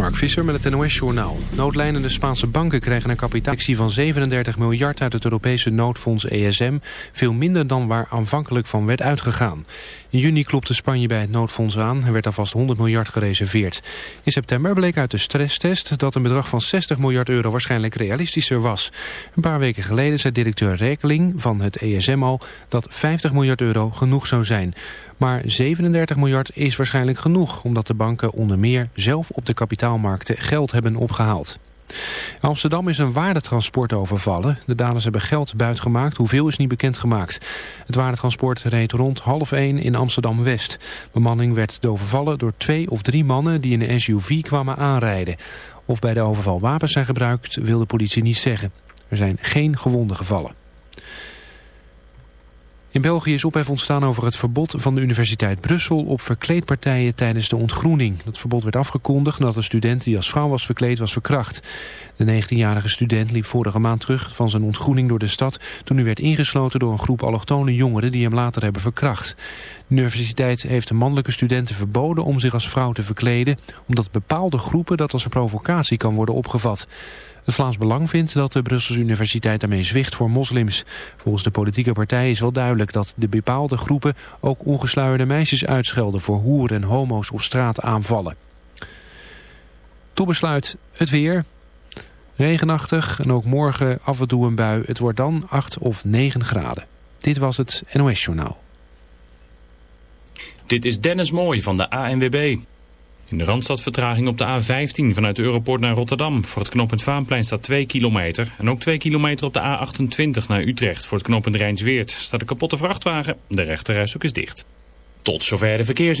Mark Visser met het NOS-journaal. Noodlijnende Spaanse banken krijgen een kapitaalactie van 37 miljard uit het Europese noodfonds ESM. Veel minder dan waar aanvankelijk van werd uitgegaan. In juni klopte Spanje bij het noodfonds aan. Er werd alvast 100 miljard gereserveerd. In september bleek uit de stresstest dat een bedrag van 60 miljard euro waarschijnlijk realistischer was. Een paar weken geleden zei directeur Rekeling van het ESM al dat 50 miljard euro genoeg zou zijn. Maar 37 miljard is waarschijnlijk genoeg, omdat de banken onder meer zelf op de geld hebben opgehaald. Amsterdam is een waardetransport overvallen. De daders hebben geld buitgemaakt, hoeveel is niet bekendgemaakt. Het waardetransport reed rond half één in Amsterdam-West. Bemanning werd overvallen door twee of drie mannen die in een SUV kwamen aanrijden. Of bij de overval wapens zijn gebruikt, wil de politie niet zeggen. Er zijn geen gewonden gevallen. In België is ophef ontstaan over het verbod van de Universiteit Brussel op verkleedpartijen tijdens de ontgroening. Dat verbod werd afgekondigd nadat een student die als vrouw was verkleed was verkracht. De 19-jarige student liep vorige maand terug van zijn ontgroening door de stad toen hij werd ingesloten door een groep allochtone jongeren die hem later hebben verkracht. De universiteit heeft de mannelijke studenten verboden om zich als vrouw te verkleden, omdat bepaalde groepen dat als een provocatie kan worden opgevat. Het Vlaams Belang vindt dat de Brusselse Universiteit daarmee zwicht voor moslims. Volgens de politieke partij is wel duidelijk dat de bepaalde groepen ook ongesluierde meisjes uitschelden voor hoeren en homo's op straat aanvallen. Tot besluit het weer. Regenachtig en ook morgen af en toe een bui. Het wordt dan 8 of 9 graden. Dit was het NOS Journaal. Dit is Dennis Mooij van de ANWB. In de Randstad vertraging op de A15 vanuit de Europort naar Rotterdam. Voor het knooppunt Vaanplein staat 2 kilometer. En ook 2 kilometer op de A28 naar Utrecht. Voor het knooppunt Rijnsweert staat een kapotte vrachtwagen. De rechterrijstok is dicht. Tot zover de verkeers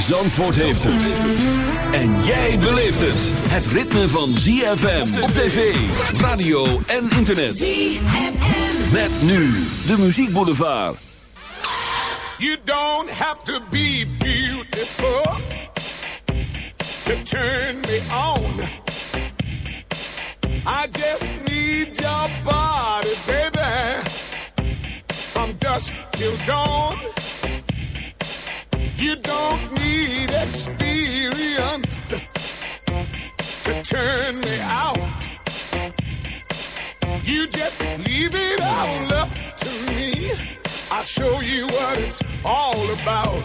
Zandvoort heeft het. En jij beleeft het. Het ritme van ZFM op tv, radio en internet. ZFM. Met nu de muziekboulevard. You don't have to be beautiful to turn me on. I just need your body, baby. From dusk till dawn. You don't need experience to turn me out. You just leave it all up to me. I'll show you what it's all about.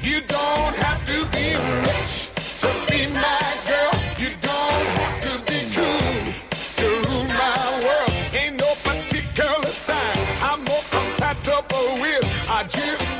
You don't have to be rich to be my girl. You don't have to be cool to rule my world. Ain't no particular sign I'm more compatible with. I just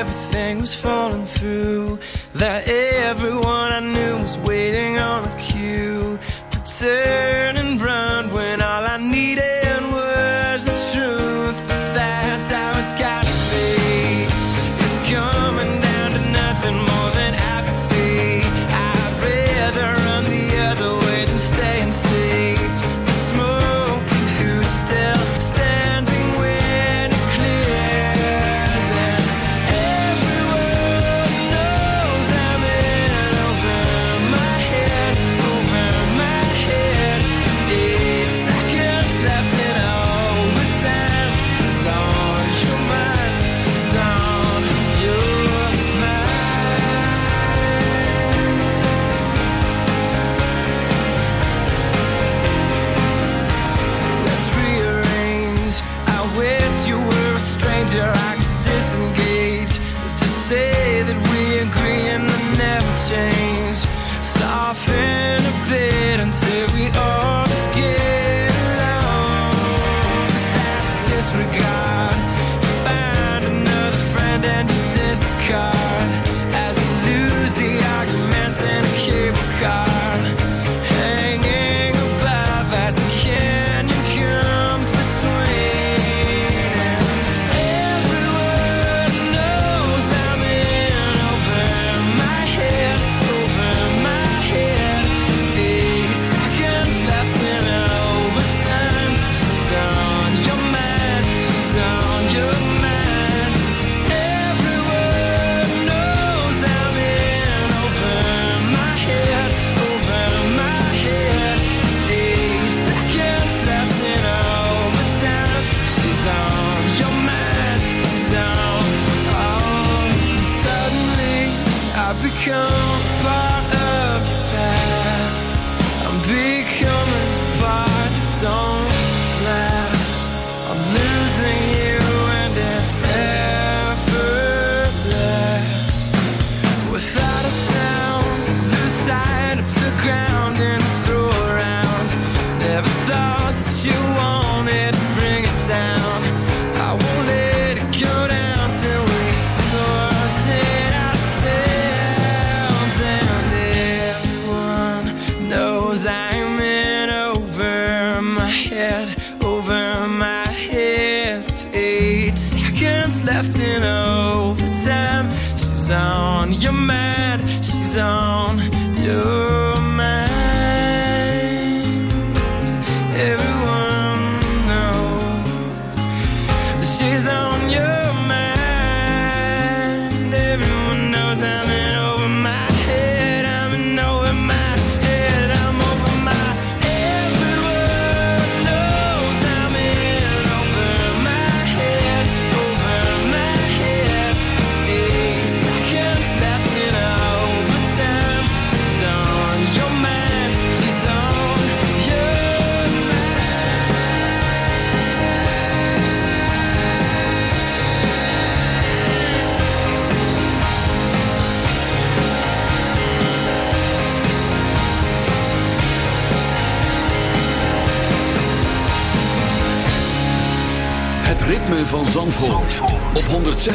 everything was falling through, that everyone I knew was waiting on a cue to turn and run when I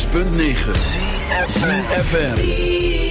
106.9 FM.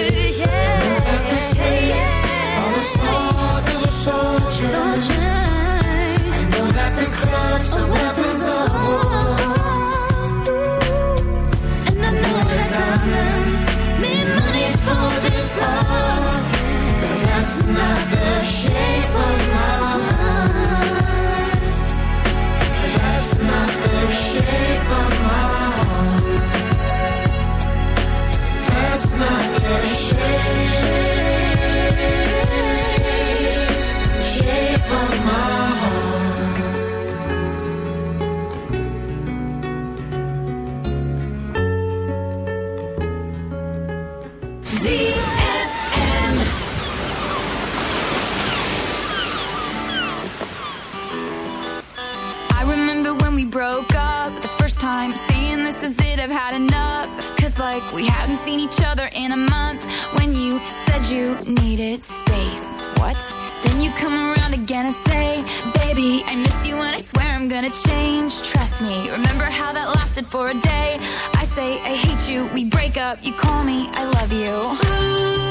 Broke up the first time, saying this is it, I've had enough. Cause like we hadn't seen each other in a month when you said you needed space. What? Then you come around again and say, Baby, I miss you and I swear I'm gonna change. Trust me, remember how that lasted for a day? I say, I hate you, we break up, you call me, I love you. Ooh,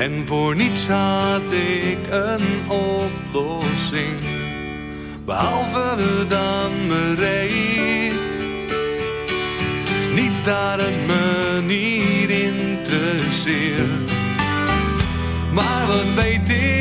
En voor niets had ik een oplossing. Behalve dan bereid. Niet daar een manier interesseert. Maar wat weet ik?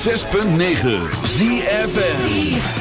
106.9 ZFN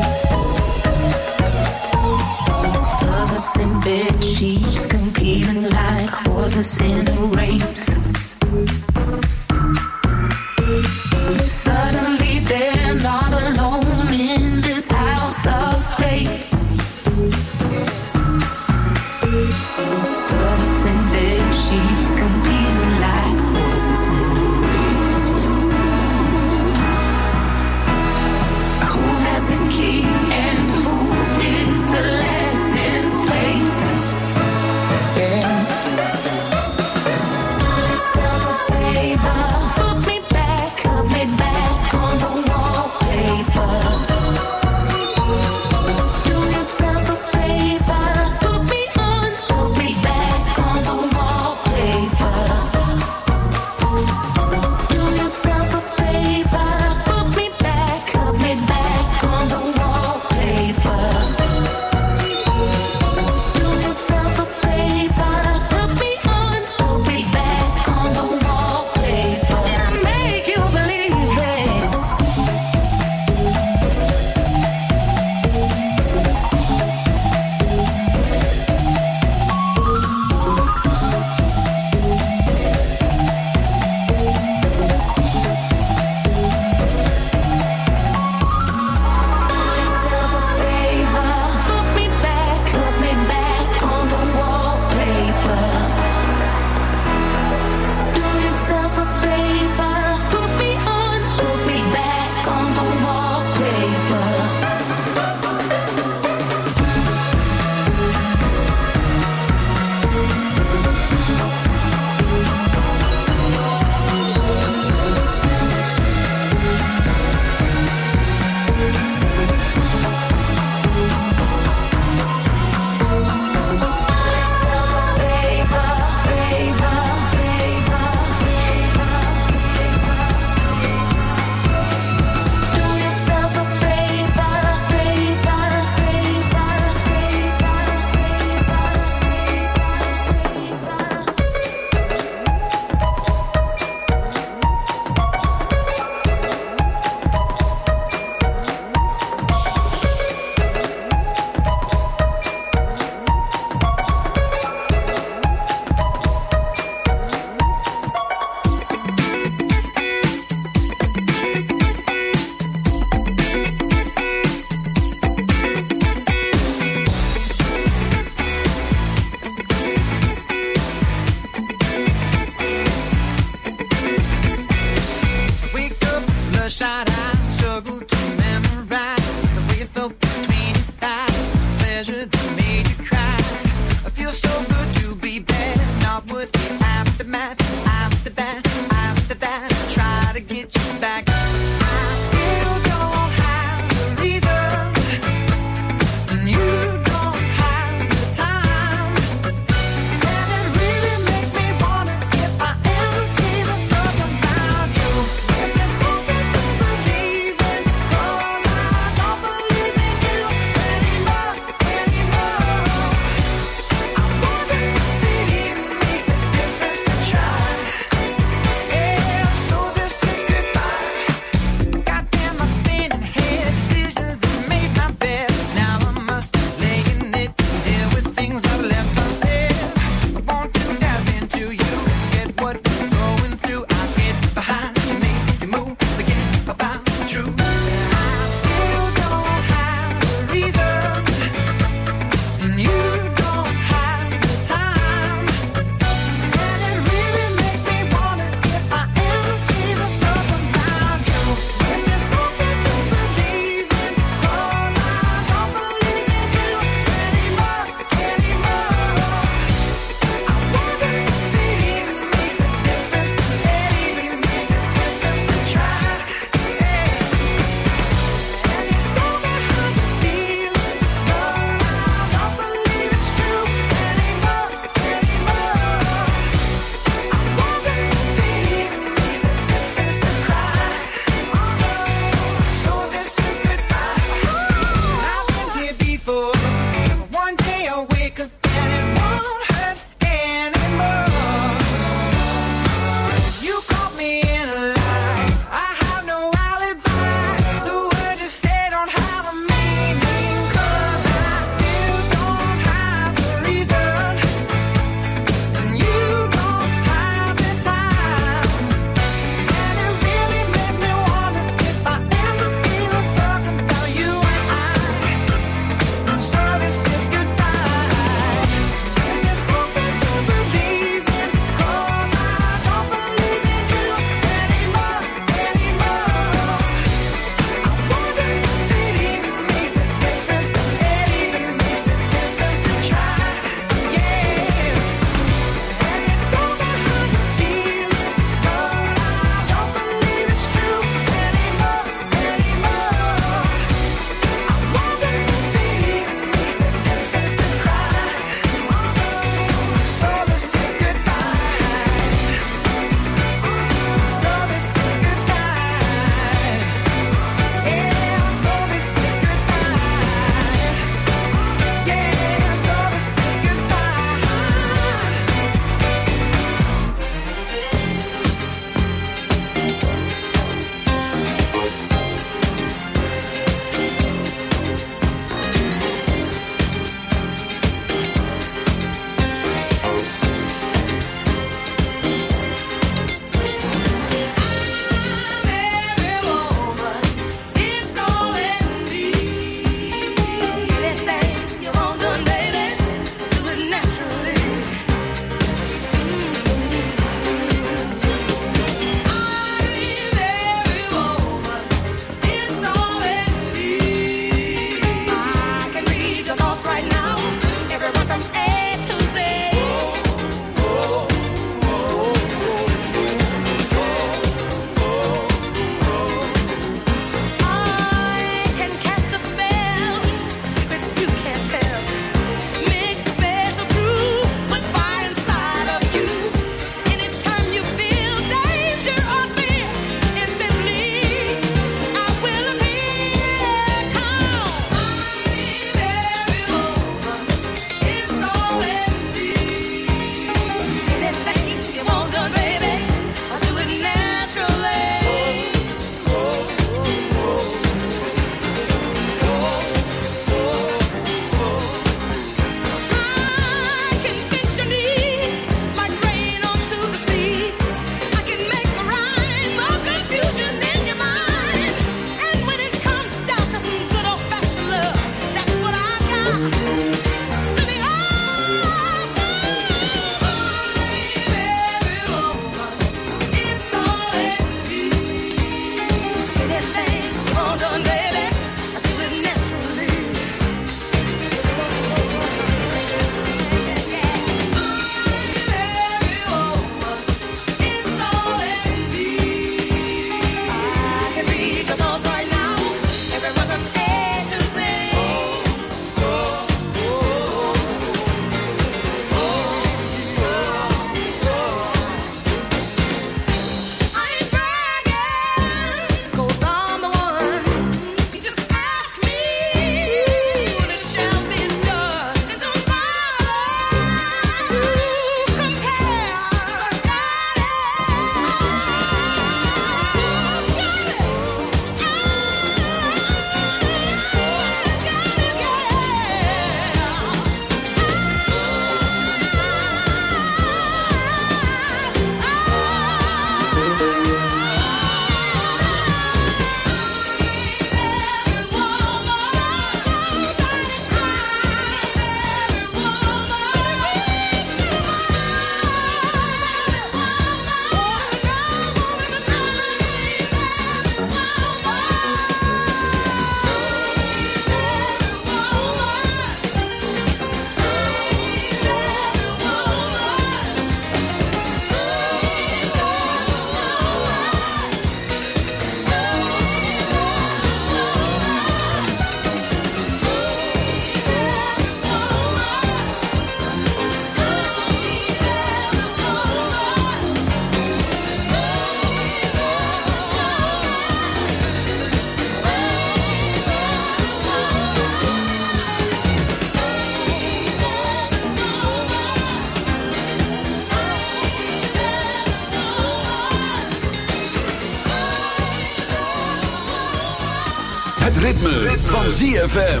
ZFM.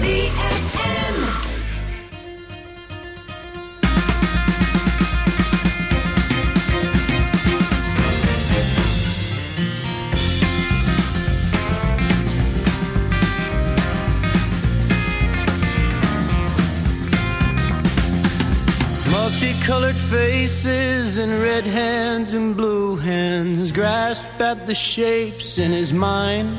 Multicolored faces and red hands and blue hands grasp at the shapes in his mind.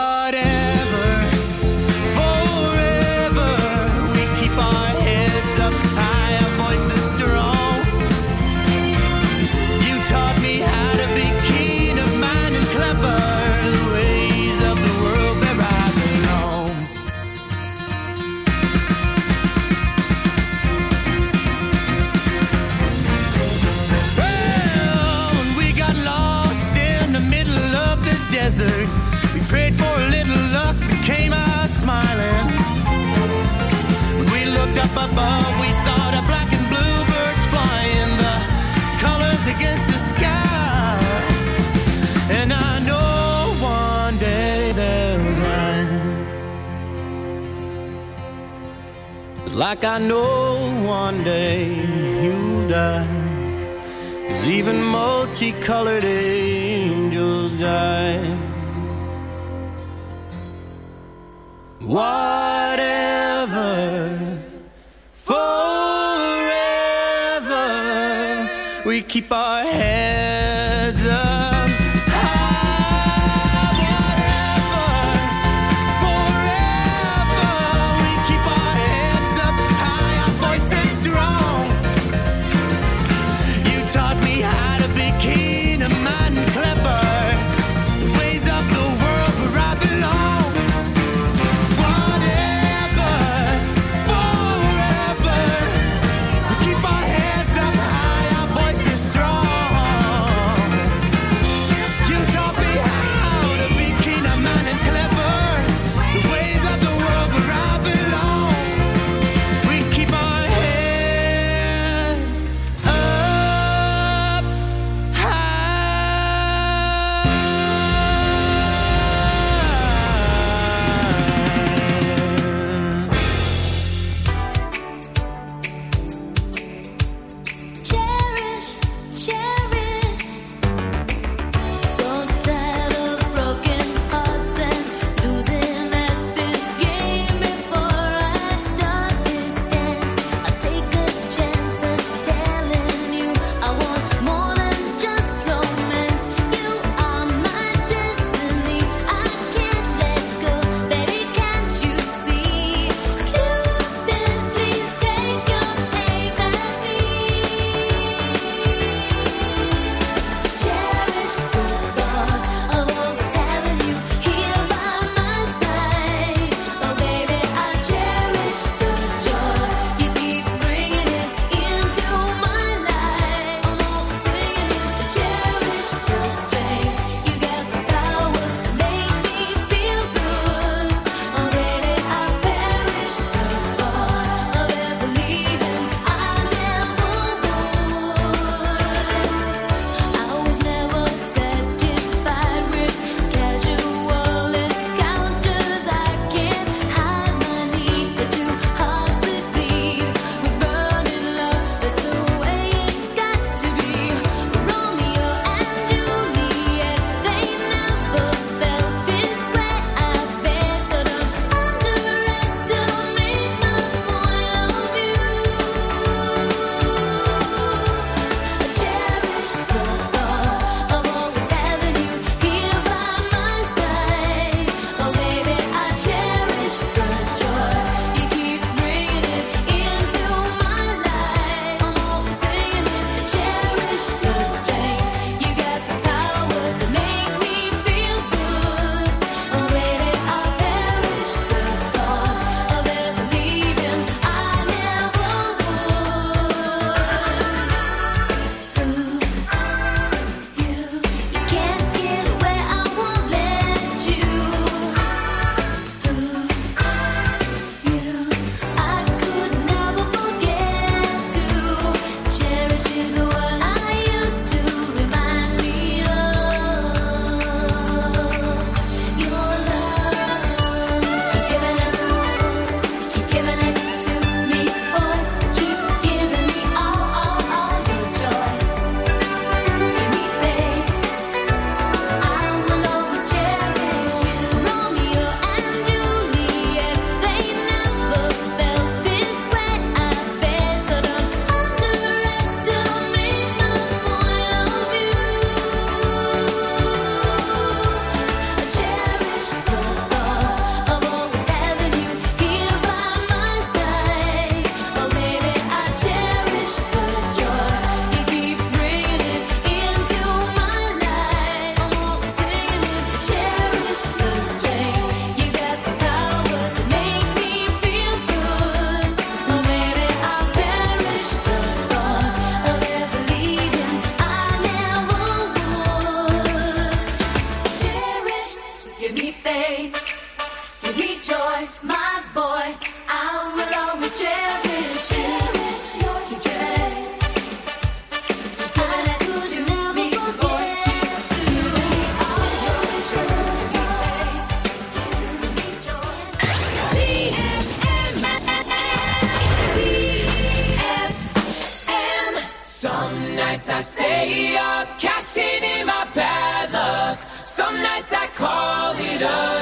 against the sky. And I know one day they'll rise. Like I know one day you'll die. Cause even multicolored angels die. Whatever, keep our heads